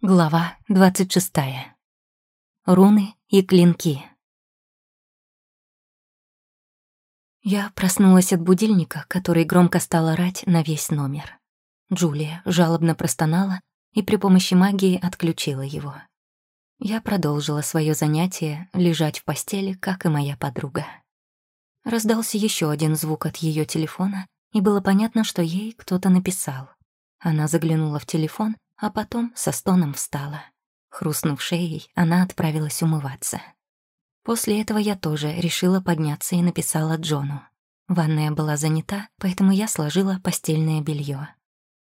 Глава 26. Руны и клинки. Я проснулась от будильника, который громко стал орать на весь номер. Джулия жалобно простонала и при помощи магии отключила его. Я продолжила свое занятие лежать в постели, как и моя подруга. Раздался еще один звук от ее телефона, и было понятно, что ей кто-то написал. Она заглянула в телефон — а потом со стоном встала. Хрустнув шеей, она отправилась умываться. После этого я тоже решила подняться и написала Джону. Ванная была занята, поэтому я сложила постельное белье.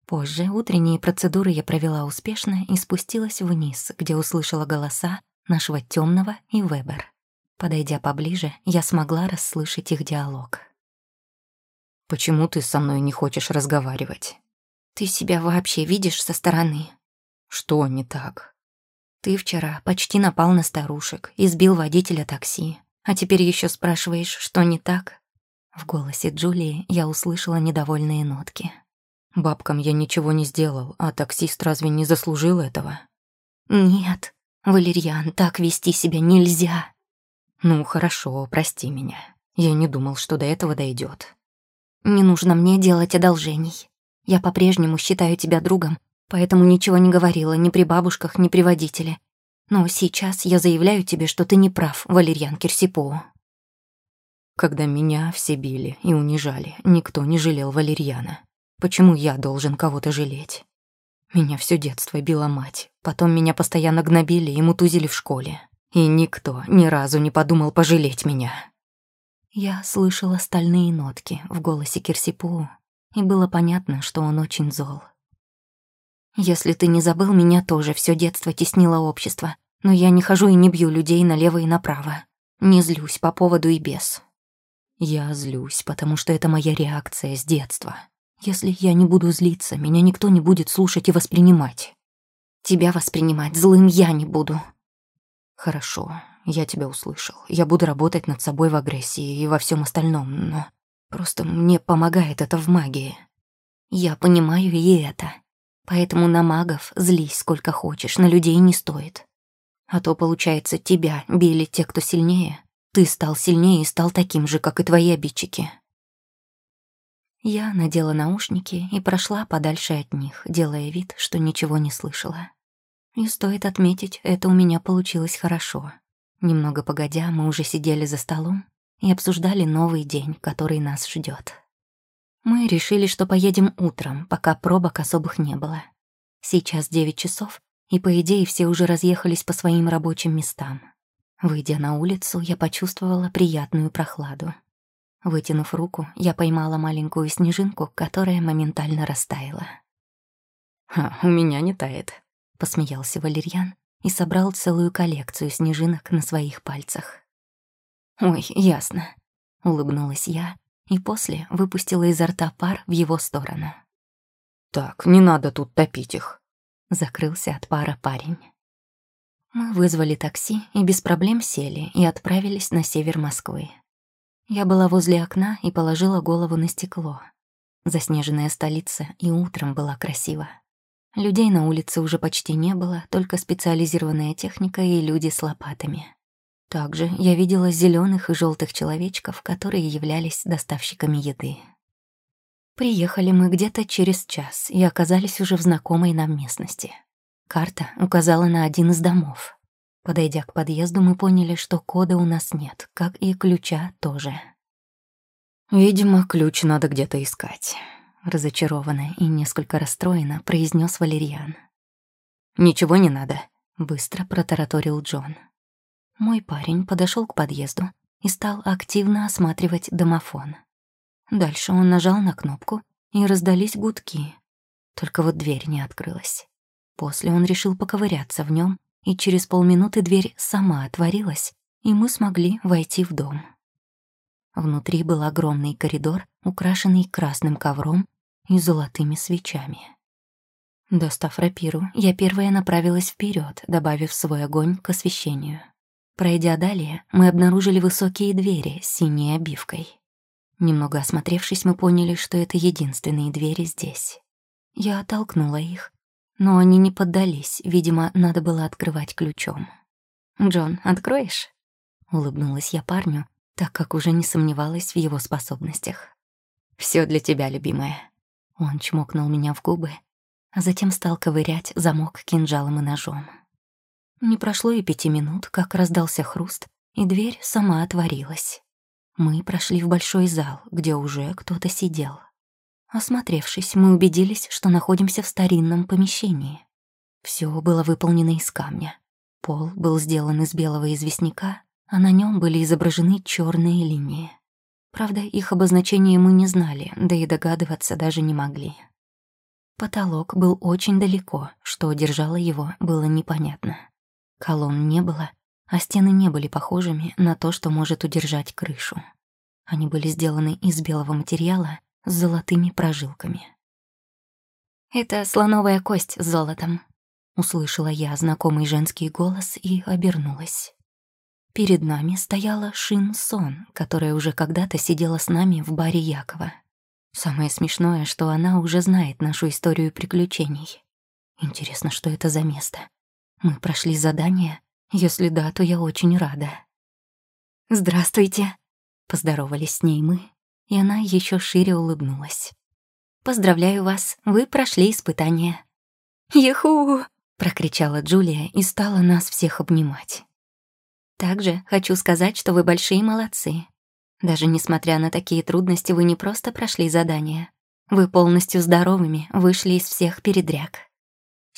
Позже утренние процедуры я провела успешно и спустилась вниз, где услышала голоса нашего темного и Вебер. Подойдя поближе, я смогла расслышать их диалог. «Почему ты со мной не хочешь разговаривать?» Ты себя вообще видишь со стороны? Что не так? Ты вчера почти напал на старушек, избил водителя такси, а теперь еще спрашиваешь, что не так? В голосе Джулии я услышала недовольные нотки. Бабкам я ничего не сделал, а таксист разве не заслужил этого? Нет, Валерьян, так вести себя нельзя. Ну, хорошо, прости меня. Я не думал, что до этого дойдет. Не нужно мне делать одолжений. Я по-прежнему считаю тебя другом, поэтому ничего не говорила ни при бабушках, ни при водителе. Но сейчас я заявляю тебе, что ты не прав, Валерьян Кирсипо. Когда меня все били и унижали, никто не жалел Валерьяна. Почему я должен кого-то жалеть? Меня все детство била мать, потом меня постоянно гнобили и мутузили в школе. И никто ни разу не подумал пожалеть меня. Я слышала стальные нотки в голосе Кирсипу, и было понятно, что он очень зол. «Если ты не забыл, меня тоже все детство теснило общество, но я не хожу и не бью людей налево и направо. Не злюсь по поводу и без». «Я злюсь, потому что это моя реакция с детства. Если я не буду злиться, меня никто не будет слушать и воспринимать». «Тебя воспринимать злым я не буду». «Хорошо, я тебя услышал. Я буду работать над собой в агрессии и во всем остальном, но Просто мне помогает это в магии. Я понимаю и это. Поэтому на магов злись сколько хочешь, на людей не стоит. А то, получается, тебя били те, кто сильнее. Ты стал сильнее и стал таким же, как и твои обидчики. Я надела наушники и прошла подальше от них, делая вид, что ничего не слышала. И стоит отметить, это у меня получилось хорошо. Немного погодя, мы уже сидели за столом и обсуждали новый день, который нас ждет. Мы решили, что поедем утром, пока пробок особых не было. Сейчас девять часов, и, по идее, все уже разъехались по своим рабочим местам. Выйдя на улицу, я почувствовала приятную прохладу. Вытянув руку, я поймала маленькую снежинку, которая моментально растаяла. «Ха, у меня не тает», — посмеялся Валерьян и собрал целую коллекцию снежинок на своих пальцах. «Ой, ясно», — улыбнулась я и после выпустила изо рта пар в его сторону. «Так, не надо тут топить их», — закрылся от пара парень. Мы вызвали такси и без проблем сели и отправились на север Москвы. Я была возле окна и положила голову на стекло. Заснеженная столица и утром была красива. Людей на улице уже почти не было, только специализированная техника и люди с лопатами. Также я видела зеленых и желтых человечков, которые являлись доставщиками еды. Приехали мы где-то через час и оказались уже в знакомой нам местности. Карта указала на один из домов. Подойдя к подъезду, мы поняли, что кода у нас нет, как и ключа тоже. «Видимо, ключ надо где-то искать», — разочарованно и несколько расстроенно произнес Валерьян. «Ничего не надо», — быстро протараторил Джон. Мой парень подошел к подъезду и стал активно осматривать домофон. Дальше он нажал на кнопку, и раздались гудки. Только вот дверь не открылась. После он решил поковыряться в нем, и через полминуты дверь сама отворилась, и мы смогли войти в дом. Внутри был огромный коридор, украшенный красным ковром и золотыми свечами. Достав рапиру, я первая направилась вперед, добавив свой огонь к освещению. Пройдя далее, мы обнаружили высокие двери с синей обивкой. Немного осмотревшись, мы поняли, что это единственные двери здесь. Я оттолкнула их, но они не поддались, видимо, надо было открывать ключом. «Джон, откроешь?» — улыбнулась я парню, так как уже не сомневалась в его способностях. Все для тебя, любимая». Он чмокнул меня в губы, а затем стал ковырять замок кинжалом и ножом. Не прошло и пяти минут, как раздался хруст, и дверь сама отворилась. Мы прошли в большой зал, где уже кто-то сидел. Осмотревшись, мы убедились, что находимся в старинном помещении. Все было выполнено из камня. Пол был сделан из белого известняка, а на нем были изображены черные линии. Правда, их обозначение мы не знали, да и догадываться даже не могли. Потолок был очень далеко, что держало его, было непонятно. Колонн не было, а стены не были похожими на то, что может удержать крышу. Они были сделаны из белого материала с золотыми прожилками. «Это слоновая кость с золотом», — услышала я знакомый женский голос и обернулась. Перед нами стояла Шин Сон, которая уже когда-то сидела с нами в баре Якова. Самое смешное, что она уже знает нашу историю приключений. Интересно, что это за место? Мы прошли задание? Если да, то я очень рада. «Здравствуйте», — поздоровались с ней мы, и она еще шире улыбнулась. «Поздравляю вас, вы прошли испытание». «Еху!» — прокричала Джулия и стала нас всех обнимать. Также хочу сказать, что вы большие молодцы. Даже несмотря на такие трудности, вы не просто прошли задание. Вы полностью здоровыми вышли из всех передряг.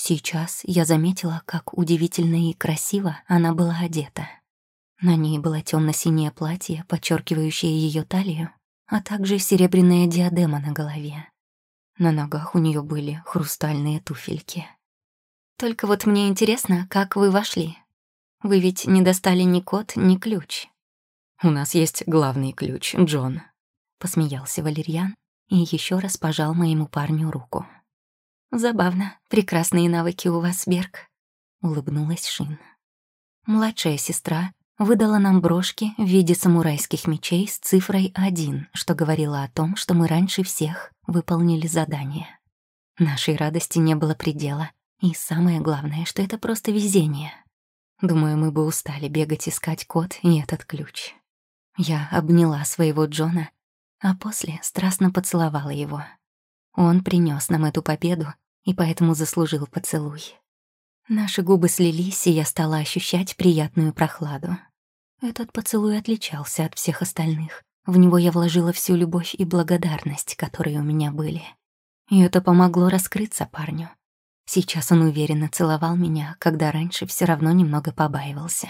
Сейчас я заметила, как удивительно и красиво она была одета. На ней было темно синее платье, подчеркивающее ее талию, а также серебряная диадема на голове. На ногах у нее были хрустальные туфельки. Только вот мне интересно, как вы вошли. Вы ведь не достали ни код, ни ключ. У нас есть главный ключ, Джон. Посмеялся Валерьян и еще раз пожал моему парню руку. Забавно, прекрасные навыки у вас, Берг. Улыбнулась Шин. Младшая сестра выдала нам брошки в виде самурайских мечей с цифрой 1, что говорило о том, что мы раньше всех выполнили задание. Нашей радости не было предела, и самое главное, что это просто везение. Думаю, мы бы устали бегать искать код и этот ключ. Я обняла своего Джона, а после страстно поцеловала его. Он принес нам эту победу и поэтому заслужил поцелуй. Наши губы слились, и я стала ощущать приятную прохладу. Этот поцелуй отличался от всех остальных. В него я вложила всю любовь и благодарность, которые у меня были. И это помогло раскрыться парню. Сейчас он уверенно целовал меня, когда раньше все равно немного побаивался.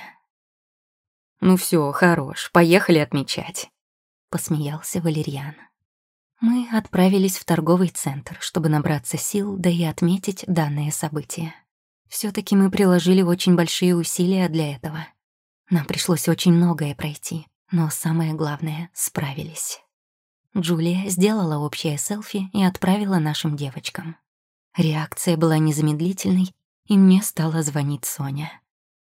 «Ну все, хорош, поехали отмечать», — посмеялся Валерьян. Мы отправились в торговый центр, чтобы набраться сил, да и отметить данное событие. все таки мы приложили очень большие усилия для этого. Нам пришлось очень многое пройти, но самое главное — справились. Джулия сделала общее селфи и отправила нашим девочкам. Реакция была незамедлительной, и мне стала звонить Соня.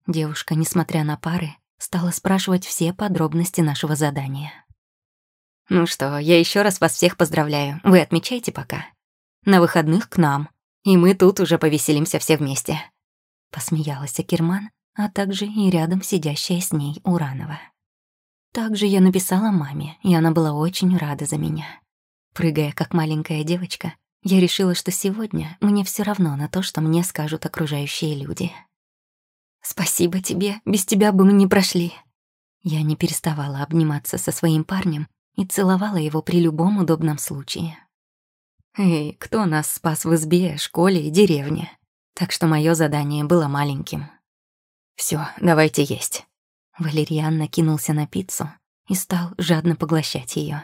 Девушка, несмотря на пары, стала спрашивать все подробности нашего задания. «Ну что, я еще раз вас всех поздравляю. Вы отмечайте пока. На выходных к нам, и мы тут уже повеселимся все вместе». Посмеялась Акерман, а также и рядом сидящая с ней Уранова. Также я написала маме, и она была очень рада за меня. Прыгая как маленькая девочка, я решила, что сегодня мне все равно на то, что мне скажут окружающие люди. «Спасибо тебе, без тебя бы мы не прошли». Я не переставала обниматься со своим парнем и целовала его при любом удобном случае. «Эй, кто нас спас в избе, школе и деревне?» Так что мое задание было маленьким. Все, давайте есть». Валериан накинулся на пиццу и стал жадно поглощать ее.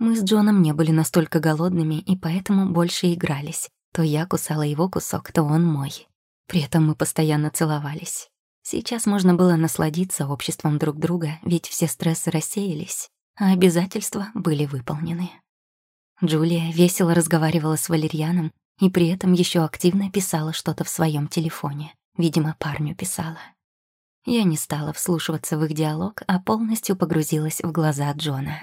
Мы с Джоном не были настолько голодными и поэтому больше игрались. То я кусала его кусок, то он мой. При этом мы постоянно целовались. Сейчас можно было насладиться обществом друг друга, ведь все стрессы рассеялись, а обязательства были выполнены. Джулия весело разговаривала с Валерьяном и при этом еще активно писала что-то в своем телефоне. Видимо, парню писала. Я не стала вслушиваться в их диалог, а полностью погрузилась в глаза Джона.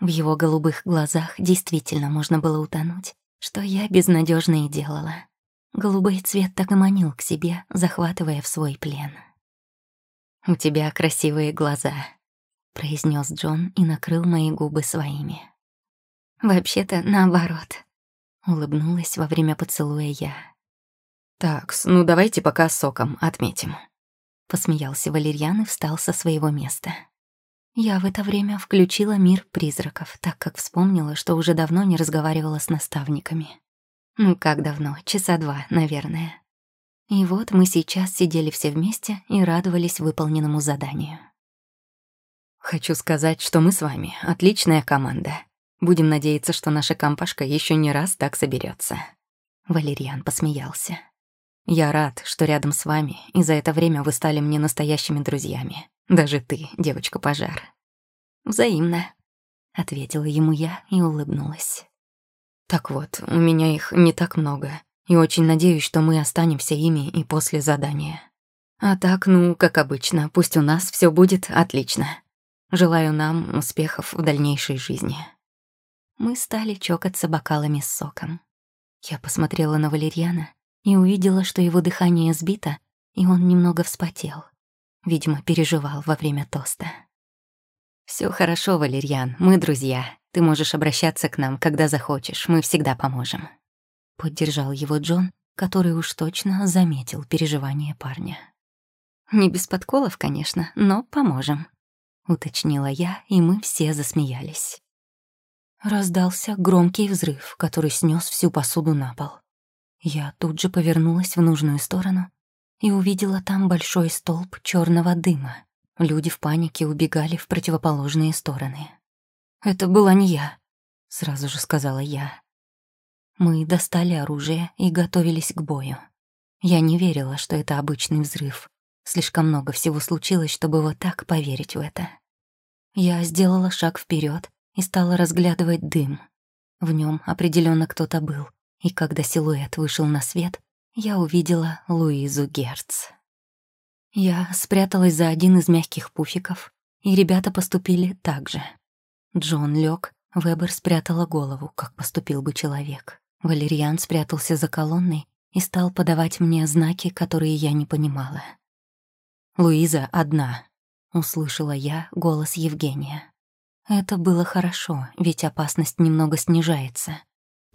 В его голубых глазах действительно можно было утонуть, что я безнадежно и делала. Голубой цвет так и манил к себе, захватывая в свой плен. «У тебя красивые глаза», — произнес Джон и накрыл мои губы своими. «Вообще-то наоборот», — улыбнулась во время поцелуя я. «Такс, ну давайте пока соком отметим», — посмеялся Валерьян и встал со своего места. Я в это время включила мир призраков, так как вспомнила, что уже давно не разговаривала с наставниками. Ну, как давно? Часа два, наверное. И вот мы сейчас сидели все вместе и радовались выполненному заданию. «Хочу сказать, что мы с вами отличная команда. Будем надеяться, что наша компашка еще не раз так соберется. Валерьян посмеялся. «Я рад, что рядом с вами, и за это время вы стали мне настоящими друзьями. Даже ты, девочка-пожар». «Взаимно», — ответила ему я и улыбнулась. «Так вот, у меня их не так много, и очень надеюсь, что мы останемся ими и после задания. А так, ну, как обычно, пусть у нас все будет отлично. Желаю нам успехов в дальнейшей жизни». Мы стали чокаться бокалами с соком. Я посмотрела на Валерьяна и увидела, что его дыхание сбито, и он немного вспотел. Видимо, переживал во время тоста. Все хорошо, Валерьян, мы друзья. Ты можешь обращаться к нам, когда захочешь, мы всегда поможем». Поддержал его Джон, который уж точно заметил переживания парня. «Не без подколов, конечно, но поможем», — уточнила я, и мы все засмеялись. Раздался громкий взрыв, который снес всю посуду на пол. Я тут же повернулась в нужную сторону и увидела там большой столб черного дыма. Люди в панике убегали в противоположные стороны. «Это была не я», — сразу же сказала я. Мы достали оружие и готовились к бою. Я не верила, что это обычный взрыв. Слишком много всего случилось, чтобы вот так поверить в это. Я сделала шаг вперед и стала разглядывать дым. В нем определенно кто-то был, и когда силуэт вышел на свет, я увидела Луизу Герц. Я спряталась за один из мягких пуфиков, и ребята поступили так же. Джон лег, Вебер спрятала голову, как поступил бы человек. Валерьян спрятался за колонной и стал подавать мне знаки, которые я не понимала. «Луиза одна», — услышала я голос Евгения. Это было хорошо, ведь опасность немного снижается.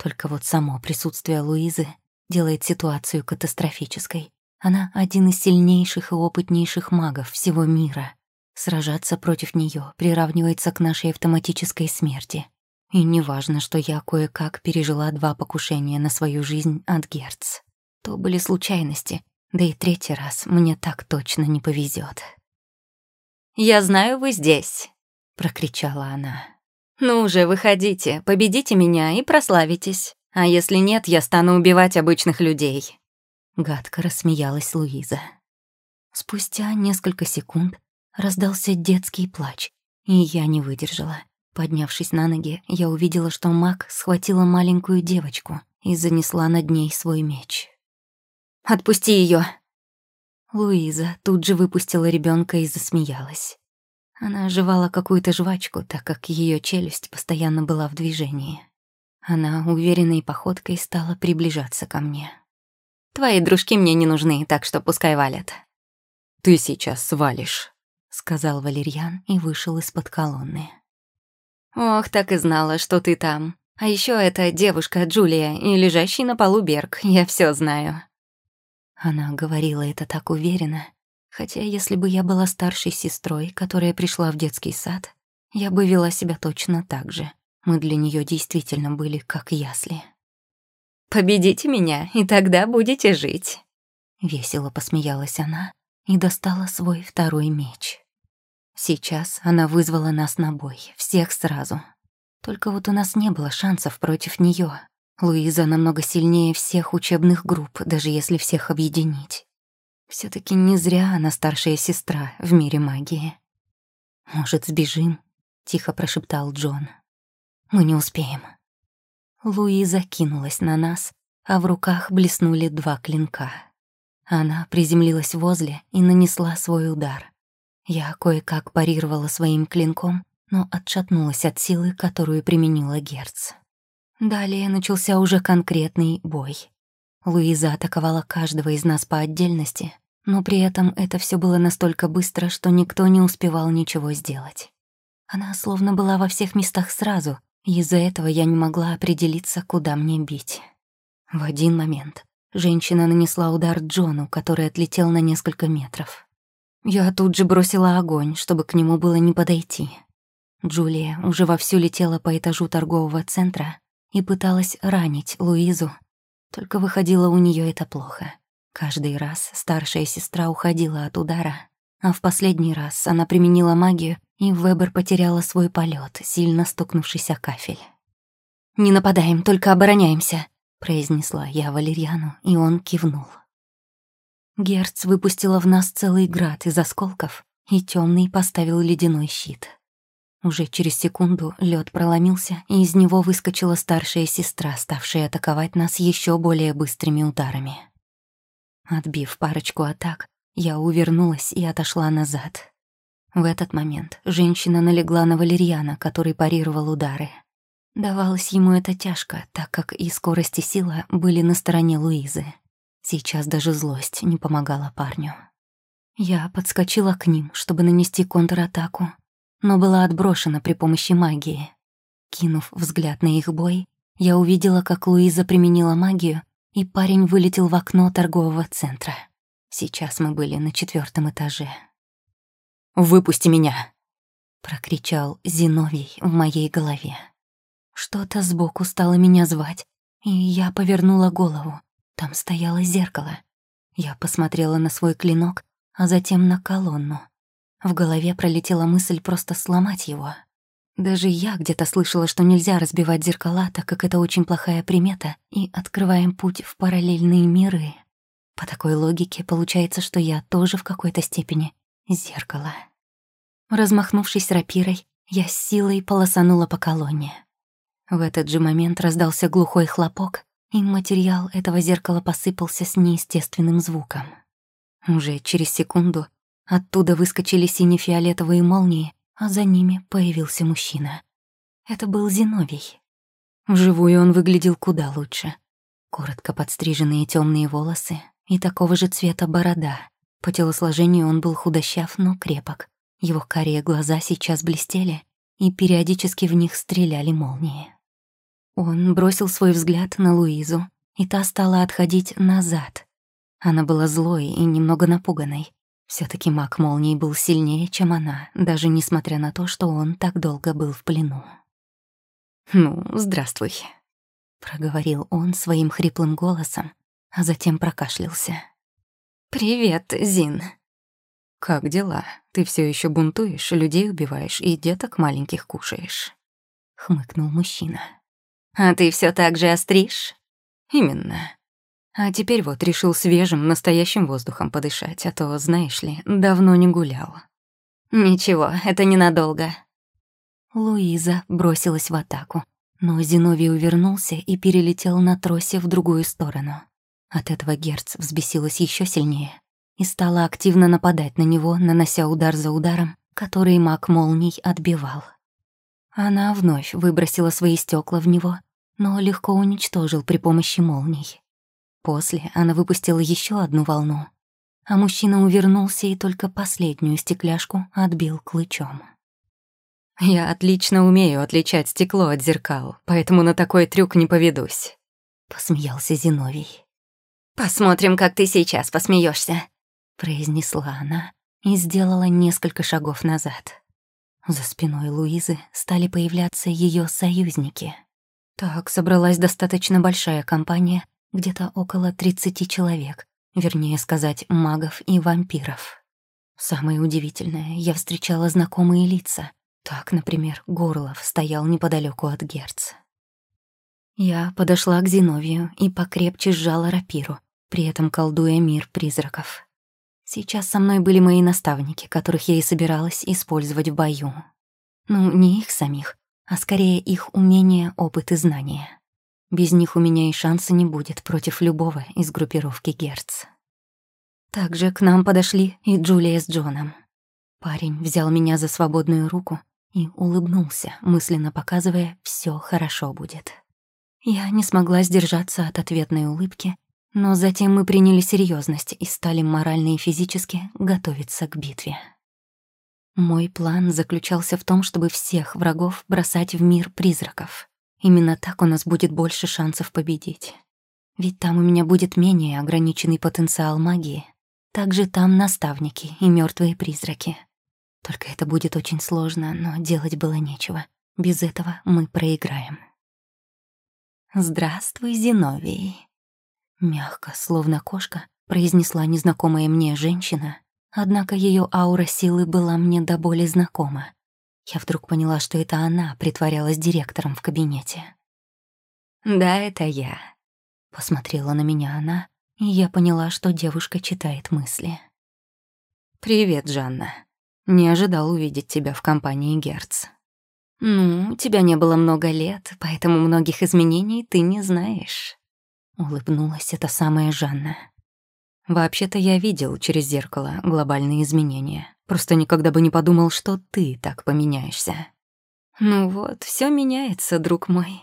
Только вот само присутствие Луизы делает ситуацию катастрофической. Она один из сильнейших и опытнейших магов всего мира. Сражаться против нее приравнивается к нашей автоматической смерти. И неважно, что я кое-как пережила два покушения на свою жизнь от Герц. То были случайности, да и третий раз мне так точно не повезет. «Я знаю, вы здесь», — прокричала она. «Ну же, выходите, победите меня и прославитесь. А если нет, я стану убивать обычных людей». Гадко рассмеялась Луиза. Спустя несколько секунд раздался детский плач, и я не выдержала. Поднявшись на ноги, я увидела, что маг схватила маленькую девочку и занесла над ней свой меч. «Отпусти ее! Луиза тут же выпустила ребенка и засмеялась. Она жевала какую-то жвачку, так как ее челюсть постоянно была в движении. Она уверенной походкой стала приближаться ко мне. «Твои дружки мне не нужны, так что пускай валят». «Ты сейчас свалишь», — сказал Валерьян и вышел из-под колонны. «Ох, так и знала, что ты там. А еще эта девушка Джулия и лежащий на полу Берг, я все знаю». Она говорила это так уверенно, Хотя если бы я была старшей сестрой, которая пришла в детский сад, я бы вела себя точно так же. Мы для нее действительно были как ясли. «Победите меня, и тогда будете жить», — весело посмеялась она и достала свой второй меч. Сейчас она вызвала нас на бой, всех сразу. Только вот у нас не было шансов против нее. Луиза намного сильнее всех учебных групп, даже если всех объединить все таки не зря она старшая сестра в мире магии. «Может, сбежим?» — тихо прошептал Джон. «Мы не успеем». Луиза кинулась на нас, а в руках блеснули два клинка. Она приземлилась возле и нанесла свой удар. Я кое-как парировала своим клинком, но отшатнулась от силы, которую применила Герц. Далее начался уже конкретный бой. Луиза атаковала каждого из нас по отдельности, но при этом это все было настолько быстро, что никто не успевал ничего сделать. Она словно была во всех местах сразу, и из-за этого я не могла определиться, куда мне бить. В один момент женщина нанесла удар Джону, который отлетел на несколько метров. Я тут же бросила огонь, чтобы к нему было не подойти. Джулия уже вовсю летела по этажу торгового центра и пыталась ранить Луизу, только выходило у нее это плохо. Каждый раз старшая сестра уходила от удара, а в последний раз она применила магию, и Вебер потеряла свой полет, сильно стукнувшись о кафель. «Не нападаем, только обороняемся», — произнесла я Валерьяну, и он кивнул. Герц выпустила в нас целый град из осколков, и темный поставил ледяной щит. Уже через секунду лед проломился, и из него выскочила старшая сестра, ставшая атаковать нас еще более быстрыми ударами. Отбив парочку атак, я увернулась и отошла назад. В этот момент женщина налегла на Валерьяна, который парировал удары. Давалось ему это тяжко, так как и скорость и сила были на стороне Луизы. Сейчас даже злость не помогала парню. Я подскочила к ним, чтобы нанести контратаку, но была отброшена при помощи магии. Кинув взгляд на их бой, я увидела, как Луиза применила магию, и парень вылетел в окно торгового центра. Сейчас мы были на четвертом этаже. «Выпусти меня!» — прокричал Зиновий в моей голове. Что-то сбоку стало меня звать, и я повернула голову. Там стояло зеркало. Я посмотрела на свой клинок, а затем на колонну. В голове пролетела мысль просто сломать его. Даже я где-то слышала, что нельзя разбивать зеркала, так как это очень плохая примета, и открываем путь в параллельные миры. По такой логике получается, что я тоже в какой-то степени зеркало. Размахнувшись рапирой, я с силой полосанула по колонне. В этот же момент раздался глухой хлопок, и материал этого зеркала посыпался с неестественным звуком. Уже через секунду Оттуда выскочили сине-фиолетовые молнии, а за ними появился мужчина. Это был Зиновий. Вживую он выглядел куда лучше. Коротко подстриженные темные волосы и такого же цвета борода. По телосложению он был худощав, но крепок. Его карие глаза сейчас блестели, и периодически в них стреляли молнии. Он бросил свой взгляд на Луизу, и та стала отходить назад. Она была злой и немного напуганной все таки маг молнии был сильнее, чем она, даже несмотря на то, что он так долго был в плену. «Ну, здравствуй», — проговорил он своим хриплым голосом, а затем прокашлялся. «Привет, Зин». «Как дела? Ты все еще бунтуешь, людей убиваешь и деток маленьких кушаешь?» — хмыкнул мужчина. «А ты все так же остришь?» «Именно. А теперь вот решил свежим, настоящим воздухом подышать, а то, знаешь ли, давно не гулял. Ничего, это ненадолго. Луиза бросилась в атаку, но Зиновий увернулся и перелетел на тросе в другую сторону. От этого Герц взбесилась еще сильнее и стала активно нападать на него, нанося удар за ударом, который маг молний отбивал. Она вновь выбросила свои стекла в него, но легко уничтожил при помощи молний. После она выпустила еще одну волну, а мужчина увернулся и только последнюю стекляшку отбил клычом. «Я отлично умею отличать стекло от зеркал, поэтому на такой трюк не поведусь», — посмеялся Зиновий. «Посмотрим, как ты сейчас посмеешься, произнесла она и сделала несколько шагов назад. За спиной Луизы стали появляться ее союзники. Так собралась достаточно большая компания, где-то около 30 человек, вернее сказать, магов и вампиров. Самое удивительное, я встречала знакомые лица. Так, например, Горлов стоял неподалеку от Герц. Я подошла к Зиновию и покрепче сжала рапиру, при этом колдуя мир призраков. Сейчас со мной были мои наставники, которых я и собиралась использовать в бою. Ну, не их самих, а скорее их умения, опыт и знания. Без них у меня и шанса не будет против любого из группировки Герц. Также к нам подошли и Джулия с Джоном. Парень взял меня за свободную руку и улыбнулся, мысленно показывая, все хорошо будет. Я не смогла сдержаться от ответной улыбки Но затем мы приняли серьезность и стали морально и физически готовиться к битве. Мой план заключался в том, чтобы всех врагов бросать в мир призраков. Именно так у нас будет больше шансов победить. Ведь там у меня будет менее ограниченный потенциал магии. Также там наставники и мертвые призраки. Только это будет очень сложно, но делать было нечего. Без этого мы проиграем. «Здравствуй, Зиновий», — мягко, словно кошка, произнесла незнакомая мне женщина, однако ее аура силы была мне до боли знакома. Я вдруг поняла, что это она притворялась директором в кабинете. «Да, это я», — посмотрела на меня она, и я поняла, что девушка читает мысли. «Привет, Жанна. Не ожидал увидеть тебя в компании Герц». «Ну, тебя не было много лет, поэтому многих изменений ты не знаешь», — улыбнулась эта самая Жанна. «Вообще-то я видел через зеркало глобальные изменения. Просто никогда бы не подумал, что ты так поменяешься». «Ну вот, все меняется, друг мой».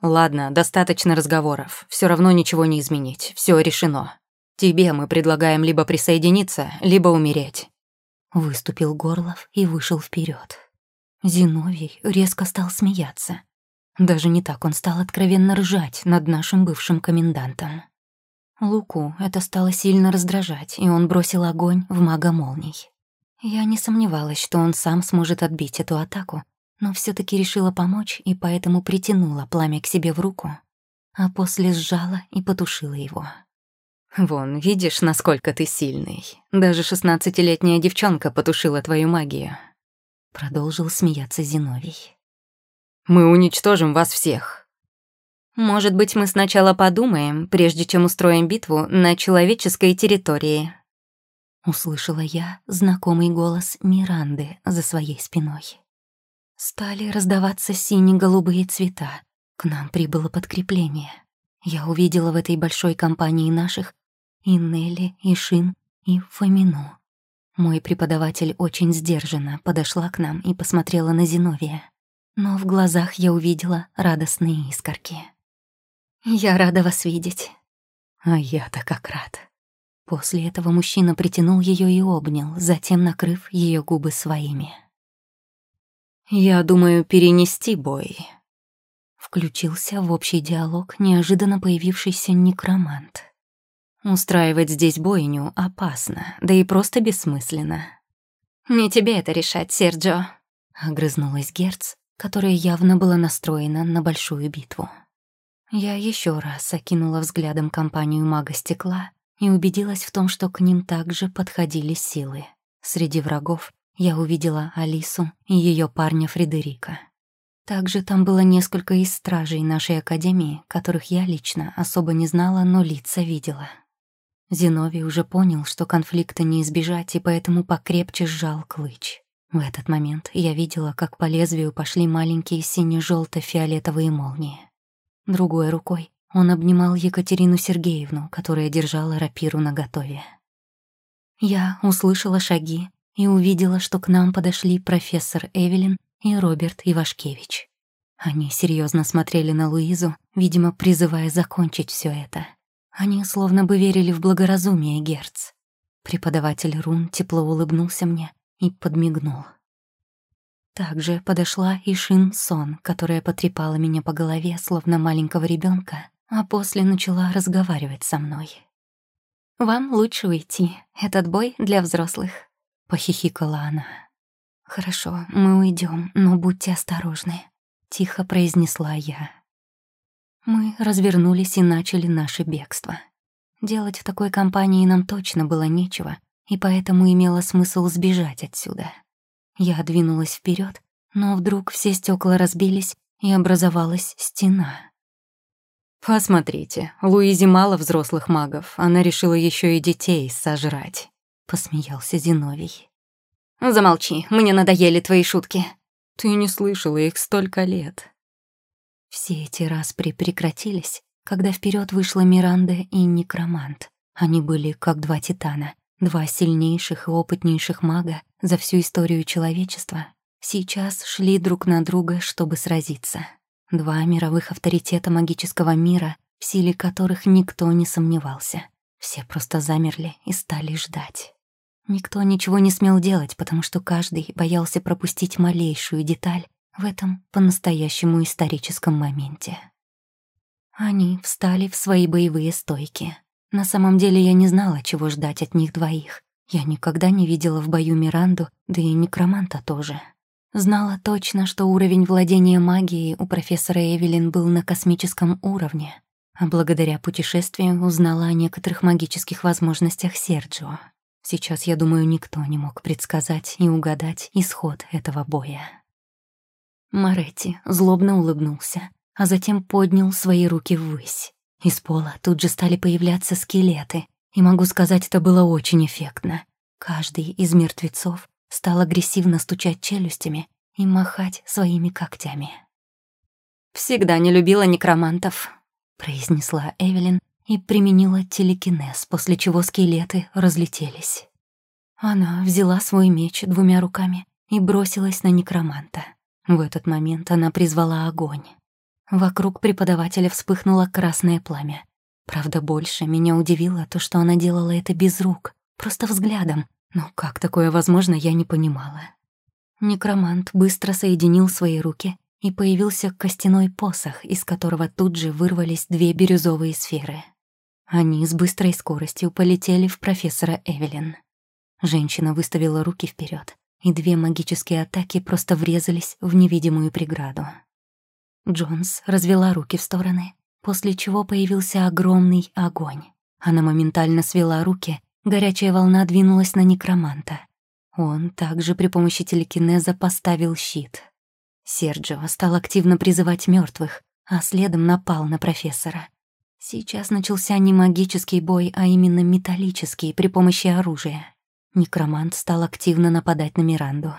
«Ладно, достаточно разговоров. Все равно ничего не изменить. Все решено. Тебе мы предлагаем либо присоединиться, либо умереть». Выступил Горлов и вышел вперед. Зиновий резко стал смеяться. Даже не так, он стал откровенно ржать над нашим бывшим комендантом. Луку это стало сильно раздражать, и он бросил огонь в мага молний. Я не сомневалась, что он сам сможет отбить эту атаку, но все таки решила помочь и поэтому притянула пламя к себе в руку, а после сжала и потушила его. «Вон, видишь, насколько ты сильный. Даже шестнадцатилетняя девчонка потушила твою магию», Продолжил смеяться Зиновий. «Мы уничтожим вас всех». «Может быть, мы сначала подумаем, прежде чем устроим битву на человеческой территории?» Услышала я знакомый голос Миранды за своей спиной. Стали раздаваться сине-голубые цвета. К нам прибыло подкрепление. Я увидела в этой большой компании наших и Нелли, и Шин, и Фомину. Мой преподаватель очень сдержанно подошла к нам и посмотрела на Зиновия. Но в глазах я увидела радостные искорки. «Я рада вас видеть». «А я-то как рад». После этого мужчина притянул ее и обнял, затем накрыв ее губы своими. «Я думаю перенести бой». Включился в общий диалог неожиданно появившийся некромант. Устраивать здесь бойню опасно, да и просто бессмысленно. «Не тебе это решать, Серджо», — огрызнулась Герц, которая явно была настроена на большую битву. Я еще раз окинула взглядом компанию мага стекла и убедилась в том, что к ним также подходили силы. Среди врагов я увидела Алису и ее парня Фредерика. Также там было несколько из стражей нашей академии, которых я лично особо не знала, но лица видела. Зиновий уже понял, что конфликта не избежать, и поэтому покрепче сжал клыч. В этот момент я видела, как по лезвию пошли маленькие сине-желто-фиолетовые молнии. Другой рукой он обнимал Екатерину Сергеевну, которая держала рапиру наготове. Я услышала шаги и увидела, что к нам подошли профессор Эвелин и Роберт Ивашкевич. Они серьезно смотрели на Луизу, видимо, призывая закончить все это. Они словно бы верили в благоразумие Герц. Преподаватель Рун тепло улыбнулся мне и подмигнул. Также подошла и Шин Сон, которая потрепала меня по голове, словно маленького ребенка, а после начала разговаривать со мной. «Вам лучше уйти. Этот бой для взрослых», — похихикала она. «Хорошо, мы уйдем, но будьте осторожны», — тихо произнесла я. Мы развернулись и начали наше бегство. Делать в такой компании нам точно было нечего, и поэтому имело смысл сбежать отсюда. Я двинулась вперед, но вдруг все стекла разбились, и образовалась стена. «Посмотрите, Луизе мало взрослых магов, она решила еще и детей сожрать», — посмеялся Зиновий. «Замолчи, мне надоели твои шутки». «Ты не слышала их столько лет», все эти распри прекратились, когда вперед вышла Миранда и Некромант. Они были как два титана, два сильнейших и опытнейших мага за всю историю человечества. Сейчас шли друг на друга, чтобы сразиться. Два мировых авторитета магического мира, в силе которых никто не сомневался. Все просто замерли и стали ждать. Никто ничего не смел делать, потому что каждый боялся пропустить малейшую деталь в этом по-настоящему историческом моменте. Они встали в свои боевые стойки. На самом деле я не знала, чего ждать от них двоих. Я никогда не видела в бою Миранду, да и некроманта тоже. Знала точно, что уровень владения магией у профессора Эвелин был на космическом уровне, а благодаря путешествию узнала о некоторых магических возможностях Серджио. Сейчас, я думаю, никто не мог предсказать и угадать исход этого боя. Моретти злобно улыбнулся, а затем поднял свои руки ввысь. Из пола тут же стали появляться скелеты, и могу сказать, это было очень эффектно. Каждый из мертвецов стал агрессивно стучать челюстями и махать своими когтями. «Всегда не любила некромантов», — произнесла Эвелин и применила телекинез, после чего скелеты разлетелись. Она взяла свой меч двумя руками и бросилась на некроманта. В этот момент она призвала огонь. Вокруг преподавателя вспыхнуло красное пламя. Правда, больше меня удивило то, что она делала это без рук, просто взглядом. Но как такое возможно, я не понимала. Некромант быстро соединил свои руки, и появился костяной посох, из которого тут же вырвались две бирюзовые сферы. Они с быстрой скоростью полетели в профессора Эвелин. Женщина выставила руки вперед, и две магические атаки просто врезались в невидимую преграду. Джонс развела руки в стороны, после чего появился огромный огонь. Она моментально свела руки, горячая волна двинулась на некроманта. Он также при помощи телекинеза поставил щит. Серджио стал активно призывать мертвых, а следом напал на профессора. Сейчас начался не магический бой, а именно металлический при помощи оружия. Некромант стал активно нападать на Миранду.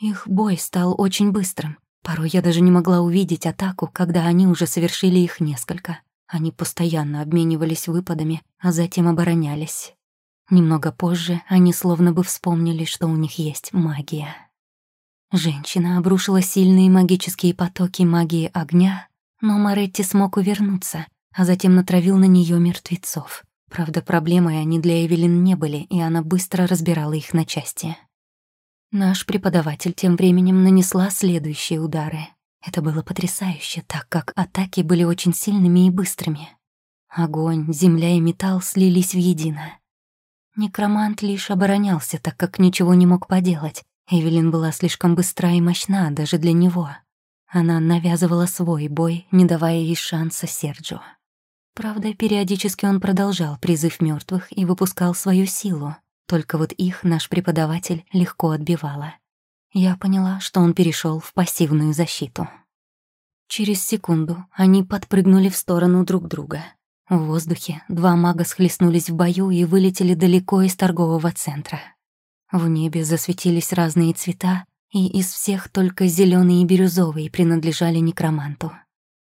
Их бой стал очень быстрым. Порой я даже не могла увидеть атаку, когда они уже совершили их несколько. Они постоянно обменивались выпадами, а затем оборонялись. Немного позже они словно бы вспомнили, что у них есть магия. Женщина обрушила сильные магические потоки магии огня, но Моретти смог увернуться, а затем натравил на нее мертвецов. Правда, проблемой они для Эвелин не были, и она быстро разбирала их на части. Наш преподаватель тем временем нанесла следующие удары. Это было потрясающе, так как атаки были очень сильными и быстрыми. Огонь, земля и металл слились в едино. Некромант лишь оборонялся, так как ничего не мог поделать. Эвелин была слишком быстра и мощна даже для него. Она навязывала свой бой, не давая ей шанса Серджио. Правда, периодически он продолжал призыв мертвых и выпускал свою силу. Только вот их наш преподаватель легко отбивала. Я поняла, что он перешел в пассивную защиту. Через секунду они подпрыгнули в сторону друг друга. В воздухе два мага схлестнулись в бою и вылетели далеко из торгового центра. В небе засветились разные цвета, и из всех только зеленые и бирюзовые принадлежали некроманту.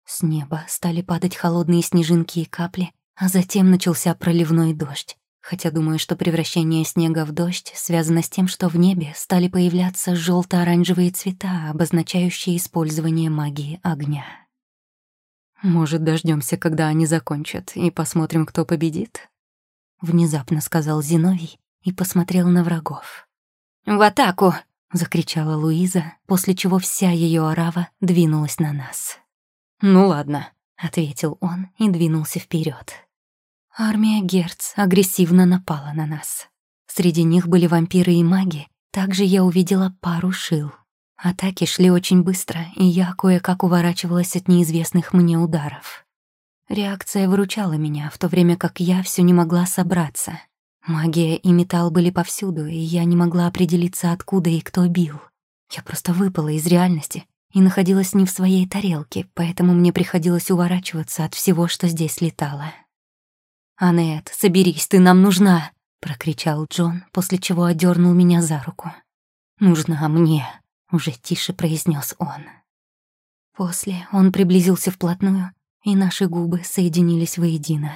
С неба стали падать холодные снежинки и капли, а затем начался проливной дождь. Хотя думаю, что превращение снега в дождь связано с тем, что в небе стали появляться желто оранжевые цвета, обозначающие использование магии огня. «Может, дождемся, когда они закончат, и посмотрим, кто победит?» Внезапно сказал Зиновий и посмотрел на врагов. «В атаку!» — закричала Луиза, после чего вся ее орава двинулась на нас. «Ну ладно», — ответил он и двинулся вперед. Армия Герц агрессивно напала на нас. Среди них были вампиры и маги, также я увидела пару шил. Атаки шли очень быстро, и я кое-как уворачивалась от неизвестных мне ударов. Реакция выручала меня, в то время как я все не могла собраться. Магия и металл были повсюду, и я не могла определиться, откуда и кто бил. Я просто выпала из реальности и находилась не в своей тарелке, поэтому мне приходилось уворачиваться от всего, что здесь летало. «Анет, соберись, ты нам нужна!» — прокричал Джон, после чего одернул меня за руку. «Нужна мне!» — уже тише произнес он. После он приблизился вплотную, и наши губы соединились воедино.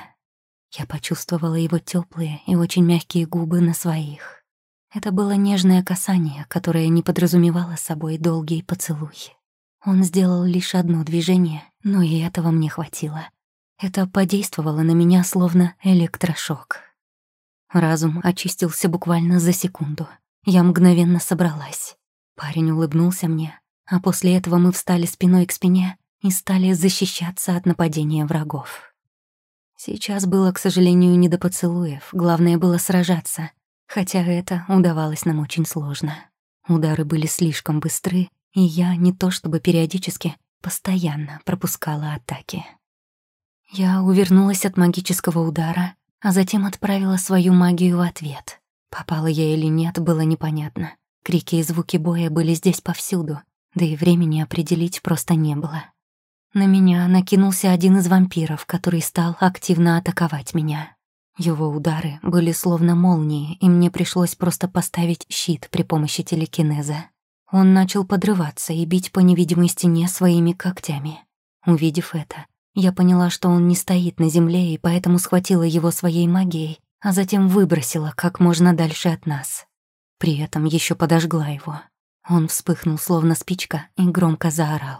Я почувствовала его теплые и очень мягкие губы на своих. Это было нежное касание, которое не подразумевало собой долгий поцелуй. Он сделал лишь одно движение, но и этого мне хватило. Это подействовало на меня словно электрошок. Разум очистился буквально за секунду. Я мгновенно собралась. Парень улыбнулся мне, а после этого мы встали спиной к спине и стали защищаться от нападения врагов. Сейчас было, к сожалению, не до поцелуев, главное было сражаться, хотя это удавалось нам очень сложно. Удары были слишком быстры, и я не то чтобы периодически, постоянно пропускала атаки. Я увернулась от магического удара, а затем отправила свою магию в ответ. Попала я или нет, было непонятно. Крики и звуки боя были здесь повсюду, да и времени определить просто не было. На меня накинулся один из вампиров, который стал активно атаковать меня. Его удары были словно молнии, и мне пришлось просто поставить щит при помощи телекинеза. Он начал подрываться и бить по невидимой стене своими когтями. Увидев это, я поняла, что он не стоит на земле, и поэтому схватила его своей магией, а затем выбросила как можно дальше от нас. При этом еще подожгла его. Он вспыхнул, словно спичка, и громко заорал.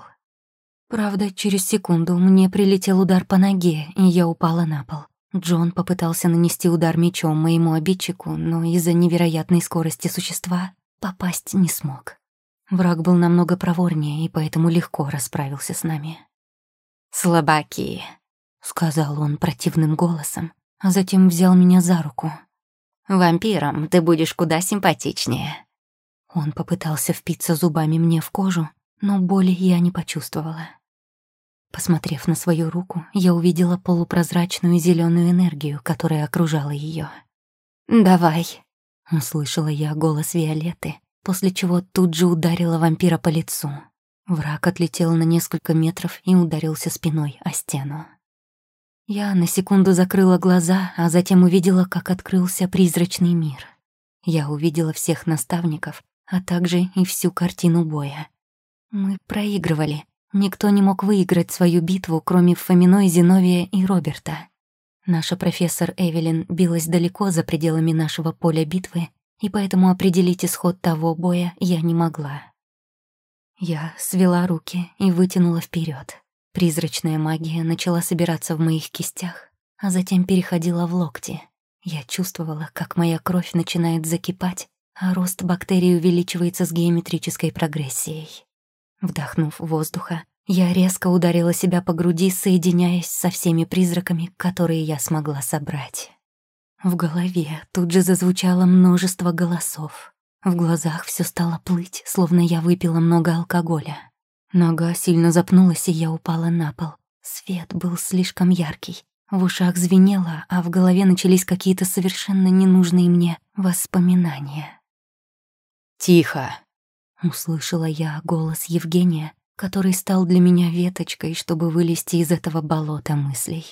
Правда, через секунду мне прилетел удар по ноге, и я упала на пол. Джон попытался нанести удар мечом моему обидчику, но из-за невероятной скорости существа попасть не смог. Враг был намного проворнее и поэтому легко расправился с нами. «Слабаки», — сказал он противным голосом, а затем взял меня за руку. «Вампиром ты будешь куда симпатичнее». Он попытался впиться зубами мне в кожу, но боли я не почувствовала. Посмотрев на свою руку, я увидела полупрозрачную зеленую энергию, которая окружала ее. «Давай», — услышала я голос Виолетты, после чего тут же ударила вампира по лицу. Враг отлетел на несколько метров и ударился спиной о стену. Я на секунду закрыла глаза, а затем увидела, как открылся призрачный мир. Я увидела всех наставников, а также и всю картину боя. Мы проигрывали. Никто не мог выиграть свою битву, кроме Фоминой, Зиновия и Роберта. Наша профессор Эвелин билась далеко за пределами нашего поля битвы, и поэтому определить исход того боя я не могла. Я свела руки и вытянула вперед. Призрачная магия начала собираться в моих кистях, а затем переходила в локти. Я чувствовала, как моя кровь начинает закипать, а рост бактерий увеличивается с геометрической прогрессией. Вдохнув воздуха, я резко ударила себя по груди, соединяясь со всеми призраками, которые я смогла собрать. В голове тут же зазвучало множество голосов. В глазах все стало плыть, словно я выпила много алкоголя. Нога сильно запнулась, и я упала на пол. Свет был слишком яркий. В ушах звенело, а в голове начались какие-то совершенно ненужные мне воспоминания. «Тихо!» — услышала я голос Евгения, который стал для меня веточкой, чтобы вылезти из этого болота мыслей.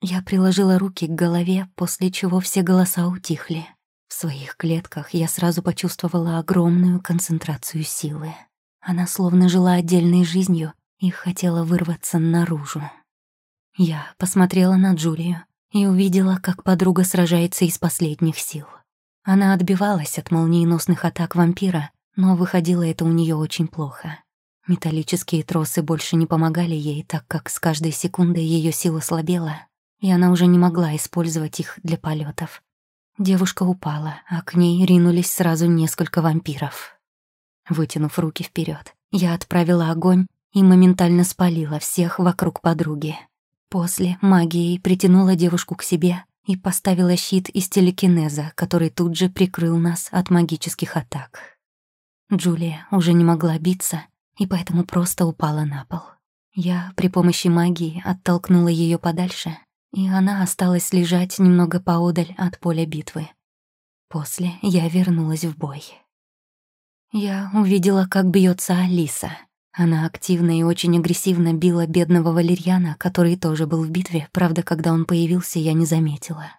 Я приложила руки к голове, после чего все голоса утихли. В своих клетках я сразу почувствовала огромную концентрацию силы. Она словно жила отдельной жизнью и хотела вырваться наружу. Я посмотрела на Джулию и увидела, как подруга сражается из последних сил. Она отбивалась от молниеносных атак вампира, но выходило это у нее очень плохо. Металлические тросы больше не помогали ей, так как с каждой секундой ее сила слабела, и она уже не могла использовать их для полетов. Девушка упала, а к ней ринулись сразу несколько вампиров. Вытянув руки вперед, я отправила огонь и моментально спалила всех вокруг подруги. После магией притянула девушку к себе и поставила щит из телекинеза, который тут же прикрыл нас от магических атак. Джулия уже не могла биться и поэтому просто упала на пол. Я при помощи магии оттолкнула ее подальше и она осталась лежать немного поодаль от поля битвы. После я вернулась в бой. Я увидела, как бьется Алиса. Она активно и очень агрессивно била бедного Валерьяна, который тоже был в битве, правда, когда он появился, я не заметила.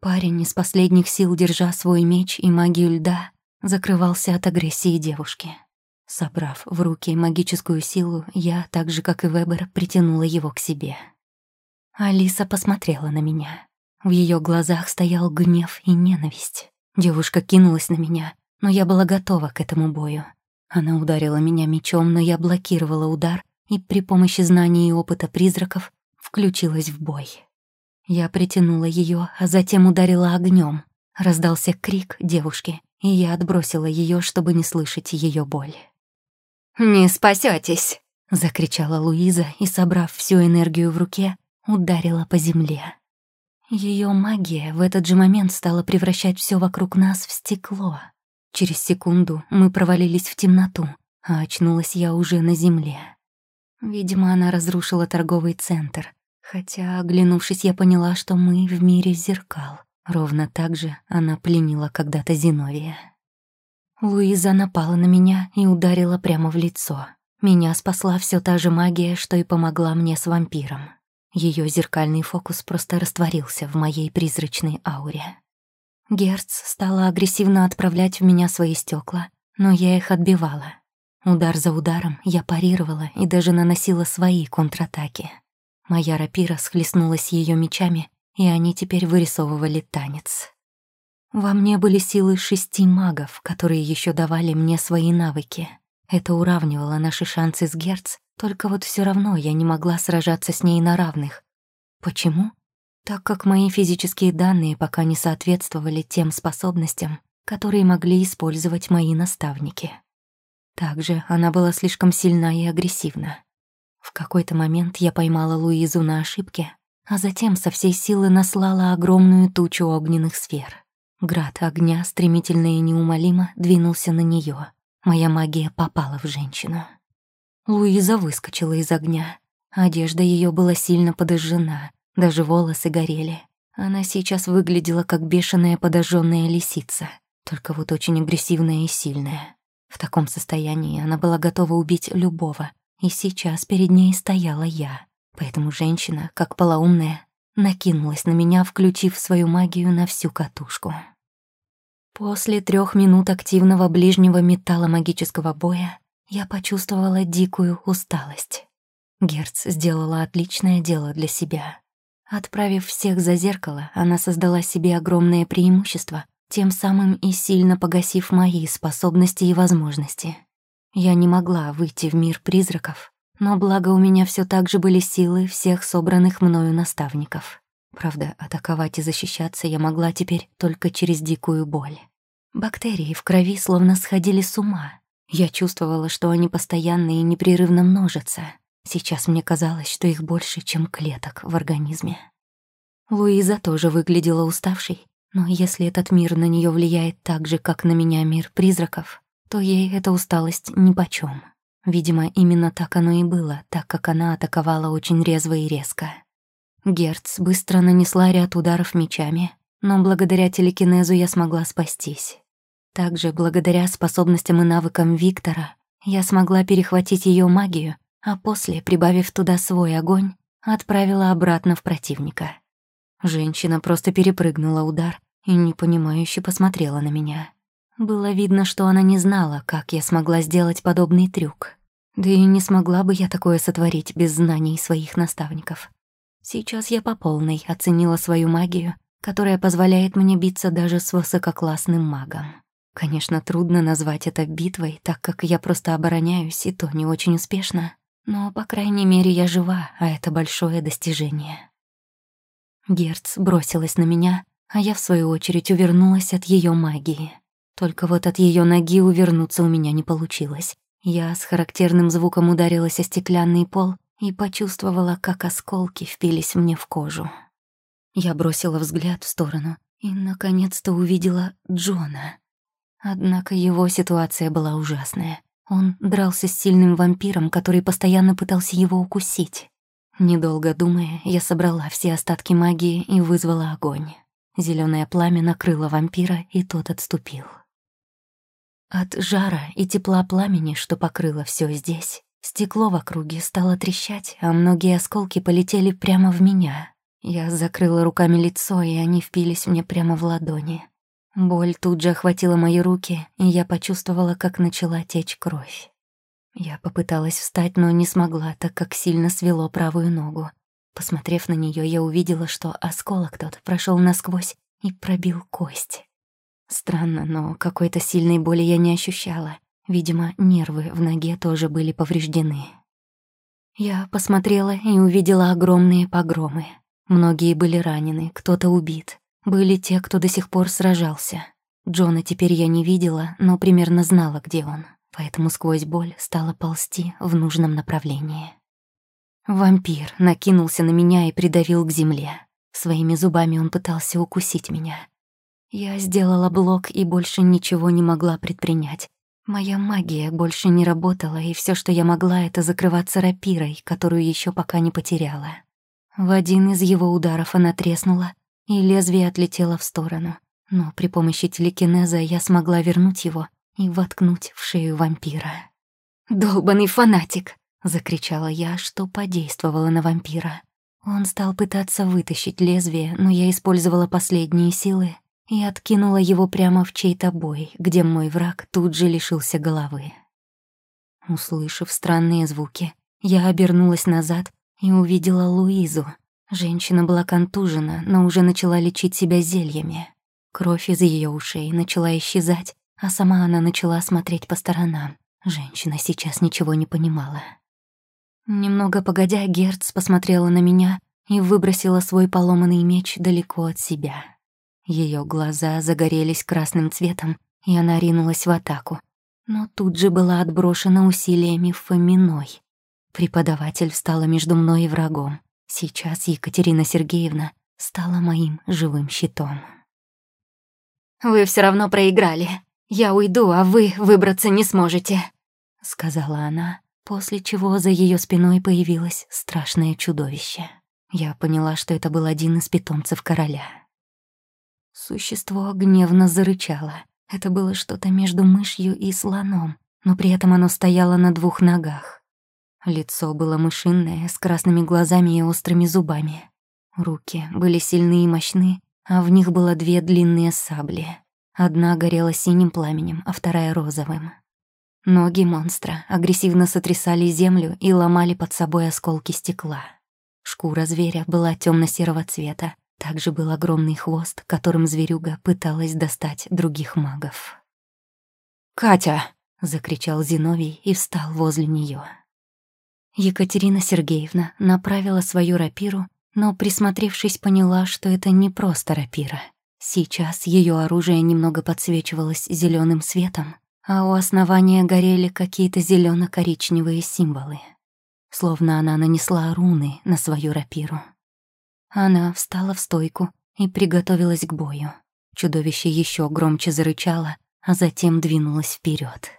Парень из последних сил, держа свой меч и магию льда, закрывался от агрессии девушки. Собрав в руки магическую силу, я, так же как и Вебер, притянула его к себе. Алиса посмотрела на меня. В ее глазах стоял гнев и ненависть. Девушка кинулась на меня, но я была готова к этому бою. Она ударила меня мечом, но я блокировала удар и при помощи знаний и опыта призраков включилась в бой. Я притянула ее, а затем ударила огнем. Раздался крик девушки, и я отбросила ее, чтобы не слышать ее боль. «Не спасетесь! закричала Луиза и, собрав всю энергию в руке, ударила по земле. Ее магия в этот же момент стала превращать все вокруг нас в стекло. Через секунду мы провалились в темноту, а очнулась я уже на земле. Видимо, она разрушила торговый центр, хотя, оглянувшись, я поняла, что мы в мире зеркал. Ровно так же она пленила когда-то Зиновия. Луиза напала на меня и ударила прямо в лицо. Меня спасла все та же магия, что и помогла мне с вампиром. Ее зеркальный фокус просто растворился в моей призрачной ауре. Герц стала агрессивно отправлять в меня свои стекла, но я их отбивала. Удар за ударом я парировала и даже наносила свои контратаки. Моя рапира схлестнулась ее мечами, и они теперь вырисовывали танец. Во мне были силы шести магов, которые еще давали мне свои навыки. Это уравнивало наши шансы с Герц, только вот все равно я не могла сражаться с ней на равных. Почему? Так как мои физические данные пока не соответствовали тем способностям, которые могли использовать мои наставники. Также она была слишком сильна и агрессивна. В какой-то момент я поймала Луизу на ошибке, а затем со всей силы наслала огромную тучу огненных сфер. Град огня стремительно и неумолимо двинулся на нее. Моя магия попала в женщину. Луиза выскочила из огня. Одежда ее была сильно подожжена, даже волосы горели. Она сейчас выглядела как бешеная подожженная лисица, только вот очень агрессивная и сильная. В таком состоянии она была готова убить любого, и сейчас перед ней стояла я. Поэтому женщина, как полоумная, накинулась на меня, включив свою магию на всю катушку. После трех минут активного ближнего металла магического боя я почувствовала дикую усталость. Герц сделала отличное дело для себя. Отправив всех за зеркало, она создала себе огромное преимущество, тем самым и сильно погасив мои способности и возможности. Я не могла выйти в мир призраков, но благо у меня все так же были силы всех собранных мною наставников. Правда, атаковать и защищаться я могла теперь только через дикую боль. Бактерии в крови словно сходили с ума. Я чувствовала, что они постоянно и непрерывно множатся. Сейчас мне казалось, что их больше, чем клеток в организме. Луиза тоже выглядела уставшей, но если этот мир на нее влияет так же, как на меня мир призраков, то ей эта усталость нипочём. Видимо, именно так оно и было, так как она атаковала очень резво и резко. Герц быстро нанесла ряд ударов мечами, но благодаря телекинезу я смогла спастись. Также благодаря способностям и навыкам Виктора я смогла перехватить ее магию, а после, прибавив туда свой огонь, отправила обратно в противника. Женщина просто перепрыгнула удар и непонимающе посмотрела на меня. Было видно, что она не знала, как я смогла сделать подобный трюк. Да и не смогла бы я такое сотворить без знаний своих наставников. Сейчас я по полной оценила свою магию, которая позволяет мне биться даже с высококлассным магом. Конечно, трудно назвать это битвой, так как я просто обороняюсь, и то не очень успешно. Но, по крайней мере, я жива, а это большое достижение. Герц бросилась на меня, а я, в свою очередь, увернулась от ее магии. Только вот от ее ноги увернуться у меня не получилось. Я с характерным звуком ударилась о стеклянный пол и почувствовала, как осколки впились мне в кожу. Я бросила взгляд в сторону и, наконец-то, увидела Джона. Однако его ситуация была ужасная. Он дрался с сильным вампиром, который постоянно пытался его укусить. Недолго думая, я собрала все остатки магии и вызвала огонь. Зеленое пламя накрыло вампира, и тот отступил. От жара и тепла пламени, что покрыло все здесь, стекло в округе стало трещать, а многие осколки полетели прямо в меня. Я закрыла руками лицо, и они впились мне прямо в ладони. Боль тут же охватила мои руки, и я почувствовала, как начала течь кровь. Я попыталась встать, но не смогла, так как сильно свело правую ногу. Посмотрев на нее, я увидела, что осколок тот прошел насквозь и пробил кость. Странно, но какой-то сильной боли я не ощущала. Видимо, нервы в ноге тоже были повреждены. Я посмотрела и увидела огромные погромы. Многие были ранены, кто-то убит. Были те, кто до сих пор сражался. Джона теперь я не видела, но примерно знала, где он. Поэтому сквозь боль стала ползти в нужном направлении. Вампир накинулся на меня и придавил к земле. Своими зубами он пытался укусить меня. Я сделала блок и больше ничего не могла предпринять. Моя магия больше не работала, и все, что я могла, это закрываться рапирой, которую еще пока не потеряла. В один из его ударов она треснула, и лезвие отлетело в сторону. Но при помощи телекинеза я смогла вернуть его и воткнуть в шею вампира. «Долбанный фанатик!» — закричала я, что подействовало на вампира. Он стал пытаться вытащить лезвие, но я использовала последние силы и откинула его прямо в чей-то бой, где мой враг тут же лишился головы. Услышав странные звуки, я обернулась назад и увидела Луизу. Женщина была контужена, но уже начала лечить себя зельями. Кровь из ее ушей начала исчезать, а сама она начала смотреть по сторонам. Женщина сейчас ничего не понимала. Немного погодя, Герц посмотрела на меня и выбросила свой поломанный меч далеко от себя. Ее глаза загорелись красным цветом, и она ринулась в атаку. Но тут же была отброшена усилиями Фоминой. Преподаватель встала между мной и врагом. Сейчас Екатерина Сергеевна стала моим живым щитом. «Вы все равно проиграли. Я уйду, а вы выбраться не сможете», — сказала она, после чего за ее спиной появилось страшное чудовище. Я поняла, что это был один из питомцев короля. Существо гневно зарычало. Это было что-то между мышью и слоном, но при этом оно стояло на двух ногах. Лицо было мышиное, с красными глазами и острыми зубами. Руки были сильные и мощны, а в них было две длинные сабли. Одна горела синим пламенем, а вторая — розовым. Ноги монстра агрессивно сотрясали землю и ломали под собой осколки стекла. Шкура зверя была темно серого цвета, также был огромный хвост, которым зверюга пыталась достать других магов. «Катя!» — закричал Зиновий и встал возле нее. Екатерина Сергеевна направила свою рапиру, но, присмотревшись, поняла, что это не просто рапира. Сейчас ее оружие немного подсвечивалось зеленым светом, а у основания горели какие-то зелено коричневые символы. Словно она нанесла руны на свою рапиру. Она встала в стойку и приготовилась к бою. Чудовище еще громче зарычало, а затем двинулось вперед.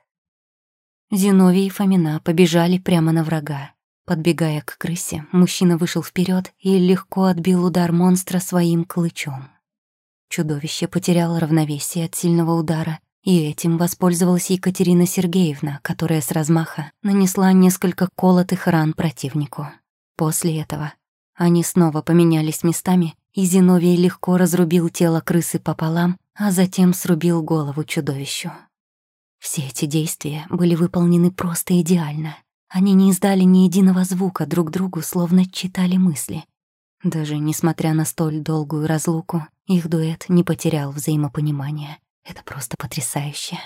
Зиновий и Фомина побежали прямо на врага. Подбегая к крысе, мужчина вышел вперед и легко отбил удар монстра своим клычом. Чудовище потеряло равновесие от сильного удара, и этим воспользовалась Екатерина Сергеевна, которая с размаха нанесла несколько колотых ран противнику. После этого они снова поменялись местами, и Зиновий легко разрубил тело крысы пополам, а затем срубил голову чудовищу. Все эти действия были выполнены просто идеально. Они не издали ни единого звука друг другу, словно читали мысли. Даже несмотря на столь долгую разлуку, их дуэт не потерял взаимопонимания. Это просто потрясающе.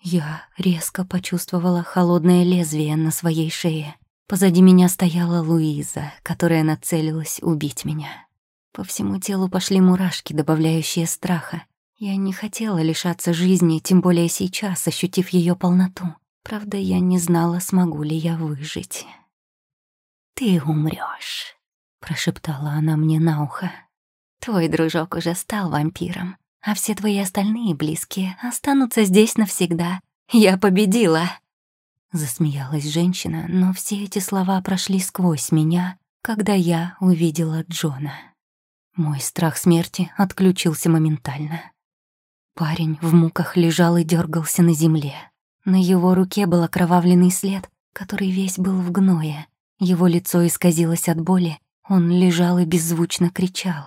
Я резко почувствовала холодное лезвие на своей шее. Позади меня стояла Луиза, которая нацелилась убить меня. По всему телу пошли мурашки, добавляющие страха. Я не хотела лишаться жизни, тем более сейчас, ощутив ее полноту. Правда, я не знала, смогу ли я выжить. «Ты умрёшь», — прошептала она мне на ухо. «Твой дружок уже стал вампиром, а все твои остальные близкие останутся здесь навсегда. Я победила!» Засмеялась женщина, но все эти слова прошли сквозь меня, когда я увидела Джона. Мой страх смерти отключился моментально. Парень в муках лежал и дергался на земле. На его руке был окровавленный след, который весь был в гное. Его лицо исказилось от боли, он лежал и беззвучно кричал.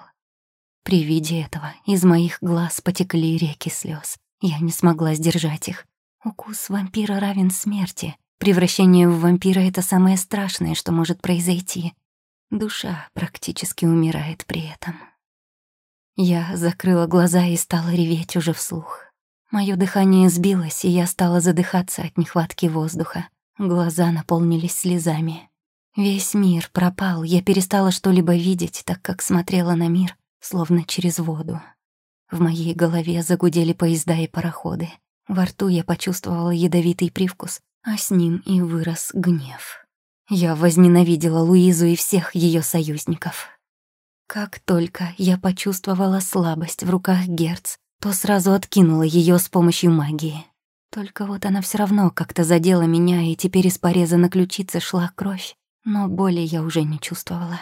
При виде этого из моих глаз потекли реки слез. Я не смогла сдержать их. Укус вампира равен смерти. Превращение в вампира — это самое страшное, что может произойти. Душа практически умирает при этом. Я закрыла глаза и стала реветь уже вслух. Моё дыхание сбилось, и я стала задыхаться от нехватки воздуха, Глаза наполнились слезами. Весь мир пропал, я перестала что-либо видеть, так как смотрела на мир, словно через воду. В моей голове загудели поезда и пароходы. Во рту я почувствовала ядовитый привкус, а с ним и вырос гнев. Я возненавидела Луизу и всех ее союзников. Как только я почувствовала слабость в руках Герц, то сразу откинула ее с помощью магии. Только вот она все равно как-то задела меня, и теперь из пореза на ключице шла кровь, но боли я уже не чувствовала.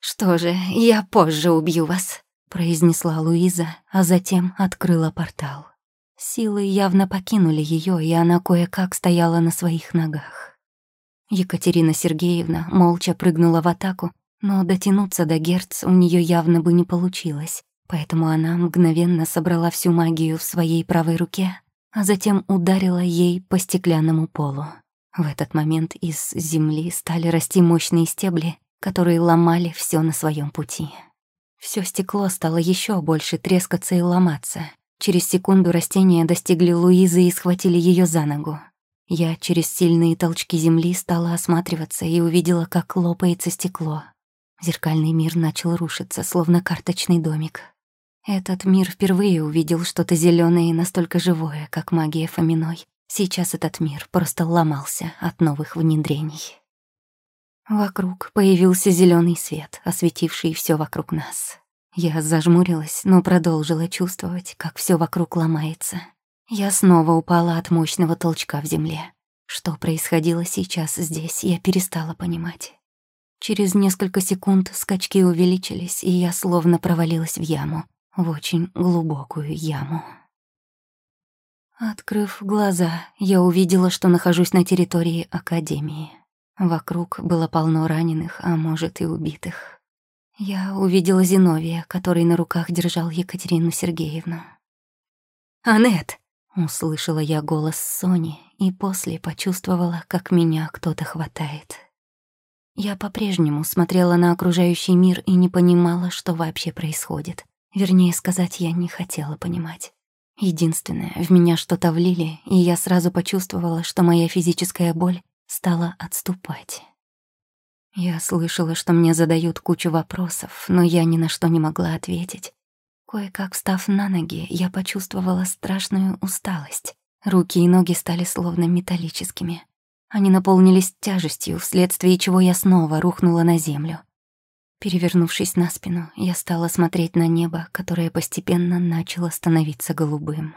«Что же, я позже убью вас», — произнесла Луиза, а затем открыла портал. Силы явно покинули ее, и она кое-как стояла на своих ногах. Екатерина Сергеевна молча прыгнула в атаку, но дотянуться до Герц у нее явно бы не получилось, поэтому она мгновенно собрала всю магию в своей правой руке, а затем ударила ей по стеклянному полу. В этот момент из земли стали расти мощные стебли, которые ломали все на своем пути. Все стекло стало еще больше трескаться и ломаться. Через секунду растения достигли Луизы и схватили ее за ногу. Я через сильные толчки земли стала осматриваться и увидела, как лопается стекло. Зеркальный мир начал рушиться, словно карточный домик. Этот мир впервые увидел что-то зеленое и настолько живое, как магия Фоминой. Сейчас этот мир просто ломался от новых внедрений. Вокруг появился зеленый свет, осветивший все вокруг нас. Я зажмурилась, но продолжила чувствовать, как все вокруг ломается. Я снова упала от мощного толчка в земле. Что происходило сейчас здесь, я перестала понимать. Через несколько секунд скачки увеличились, и я словно провалилась в яму, в очень глубокую яму. Открыв глаза, я увидела, что нахожусь на территории Академии. Вокруг было полно раненых, а может и убитых. Я увидела Зиновия, который на руках держал Екатерину Сергеевну. «Анет!» — услышала я голос Сони и после почувствовала, как меня кто-то хватает. Я по-прежнему смотрела на окружающий мир и не понимала, что вообще происходит. Вернее сказать, я не хотела понимать. Единственное, в меня что-то влили, и я сразу почувствовала, что моя физическая боль стала отступать. Я слышала, что мне задают кучу вопросов, но я ни на что не могла ответить. Кое-как встав на ноги, я почувствовала страшную усталость. Руки и ноги стали словно металлическими. Они наполнились тяжестью, вследствие чего я снова рухнула на землю. Перевернувшись на спину, я стала смотреть на небо, которое постепенно начало становиться голубым.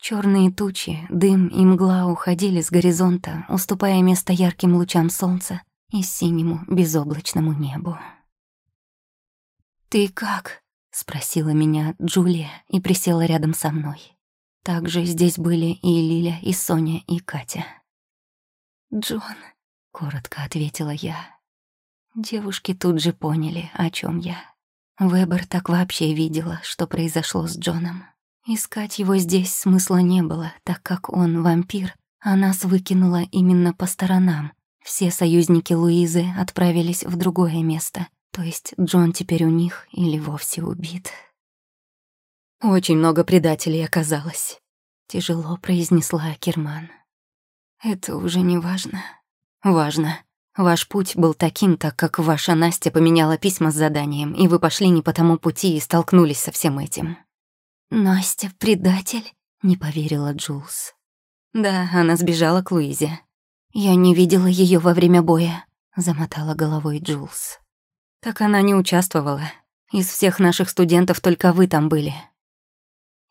Черные тучи, дым и мгла уходили с горизонта, уступая место ярким лучам солнца и синему безоблачному небу. «Ты как?» — спросила меня Джулия и присела рядом со мной. Также здесь были и Лиля, и Соня, и Катя. «Джон», — коротко ответила я. Девушки тут же поняли, о чем я. Вебер так вообще видела, что произошло с Джоном. Искать его здесь смысла не было, так как он вампир, а нас выкинуло именно по сторонам. Все союзники Луизы отправились в другое место, то есть Джон теперь у них или вовсе убит. «Очень много предателей оказалось», — тяжело произнесла Керман. «Это уже не важно». «Важно. Ваш путь был таким, так как ваша Настя поменяла письма с заданием, и вы пошли не по тому пути и столкнулись со всем этим». «Настя — предатель?» — не поверила Джулс. «Да, она сбежала к Луизе». «Я не видела ее во время боя», — замотала головой Джулс. «Так она не участвовала. Из всех наших студентов только вы там были».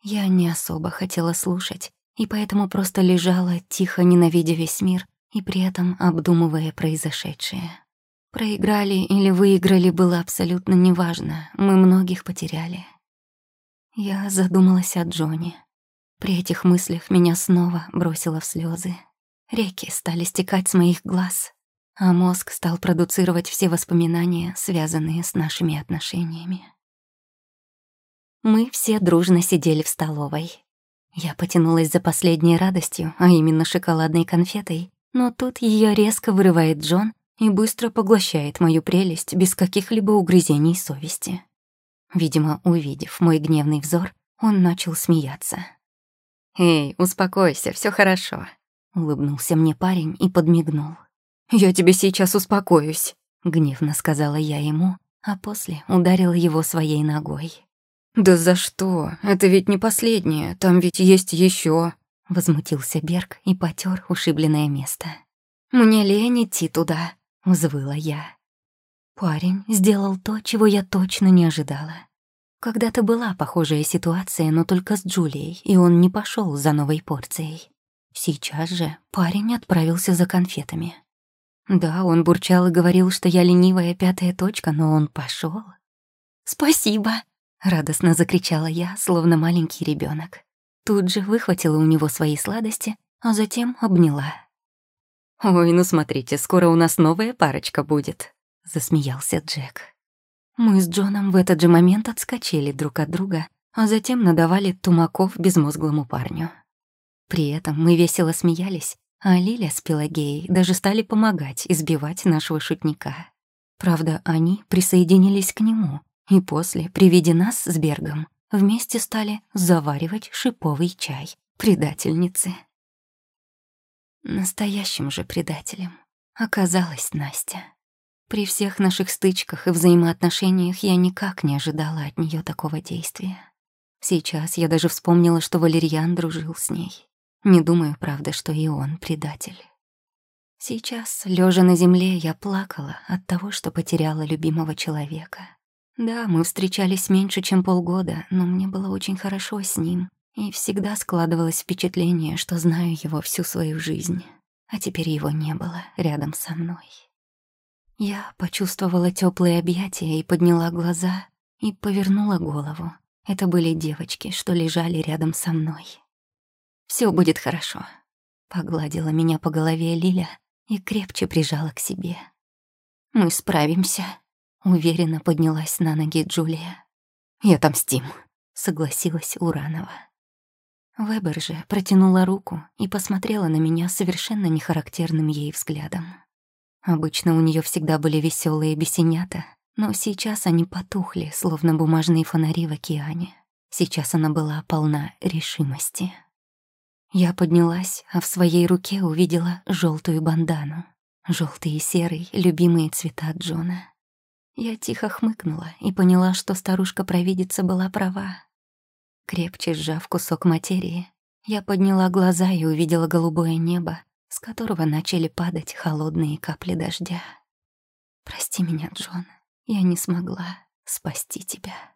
Я не особо хотела слушать, и поэтому просто лежала, тихо ненавидя весь мир и при этом обдумывая произошедшее. Проиграли или выиграли было абсолютно неважно, мы многих потеряли. Я задумалась о Джоне. При этих мыслях меня снова бросило в слезы. Реки стали стекать с моих глаз, а мозг стал продуцировать все воспоминания, связанные с нашими отношениями. Мы все дружно сидели в столовой. Я потянулась за последней радостью, а именно шоколадной конфетой, но тут ее резко вырывает Джон и быстро поглощает мою прелесть без каких-либо угрызений совести. Видимо, увидев мой гневный взор, он начал смеяться. «Эй, успокойся, все хорошо. — улыбнулся мне парень и подмигнул. «Я тебе сейчас успокоюсь», — гневно сказала я ему, а после ударила его своей ногой. «Да за что? Это ведь не последнее, там ведь есть еще. Возмутился Берг и потер ушибленное место. «Мне лень идти туда», — взвыла я. Парень сделал то, чего я точно не ожидала. Когда-то была похожая ситуация, но только с Джулией, и он не пошел за новой порцией. Сейчас же парень отправился за конфетами. Да, он бурчал и говорил, что я ленивая пятая точка, но он пошел. «Спасибо!» — радостно закричала я, словно маленький ребенок. Тут же выхватила у него свои сладости, а затем обняла. «Ой, ну смотрите, скоро у нас новая парочка будет», — засмеялся Джек. Мы с Джоном в этот же момент отскочили друг от друга, а затем надавали тумаков безмозглому парню. При этом мы весело смеялись, а Лиля с Пелагеей даже стали помогать избивать нашего шутника. Правда, они присоединились к нему, и после, при виде нас с Бергом, вместе стали заваривать шиповый чай. Предательницы. Настоящим же предателем оказалась Настя. При всех наших стычках и взаимоотношениях я никак не ожидала от нее такого действия. Сейчас я даже вспомнила, что Валерьян дружил с ней. Не думаю, правда, что и он предатель. Сейчас, лежа на земле, я плакала от того, что потеряла любимого человека. Да, мы встречались меньше, чем полгода, но мне было очень хорошо с ним, и всегда складывалось впечатление, что знаю его всю свою жизнь, а теперь его не было рядом со мной. Я почувствовала теплые объятия и подняла глаза и повернула голову. Это были девочки, что лежали рядом со мной. Все будет хорошо», — погладила меня по голове Лиля и крепче прижала к себе. «Мы справимся», Уверенно поднялась на ноги Джулия. «Я отомстим», — согласилась Уранова. Вебер же протянула руку и посмотрела на меня совершенно нехарактерным ей взглядом. Обычно у нее всегда были веселые бесенята, но сейчас они потухли, словно бумажные фонари в океане. Сейчас она была полна решимости. Я поднялась, а в своей руке увидела желтую бандану. Желтый и серый — любимые цвета Джона. Я тихо хмыкнула и поняла, что старушка-провидица была права. Крепче сжав кусок материи, я подняла глаза и увидела голубое небо, с которого начали падать холодные капли дождя. «Прости меня, Джон, я не смогла спасти тебя».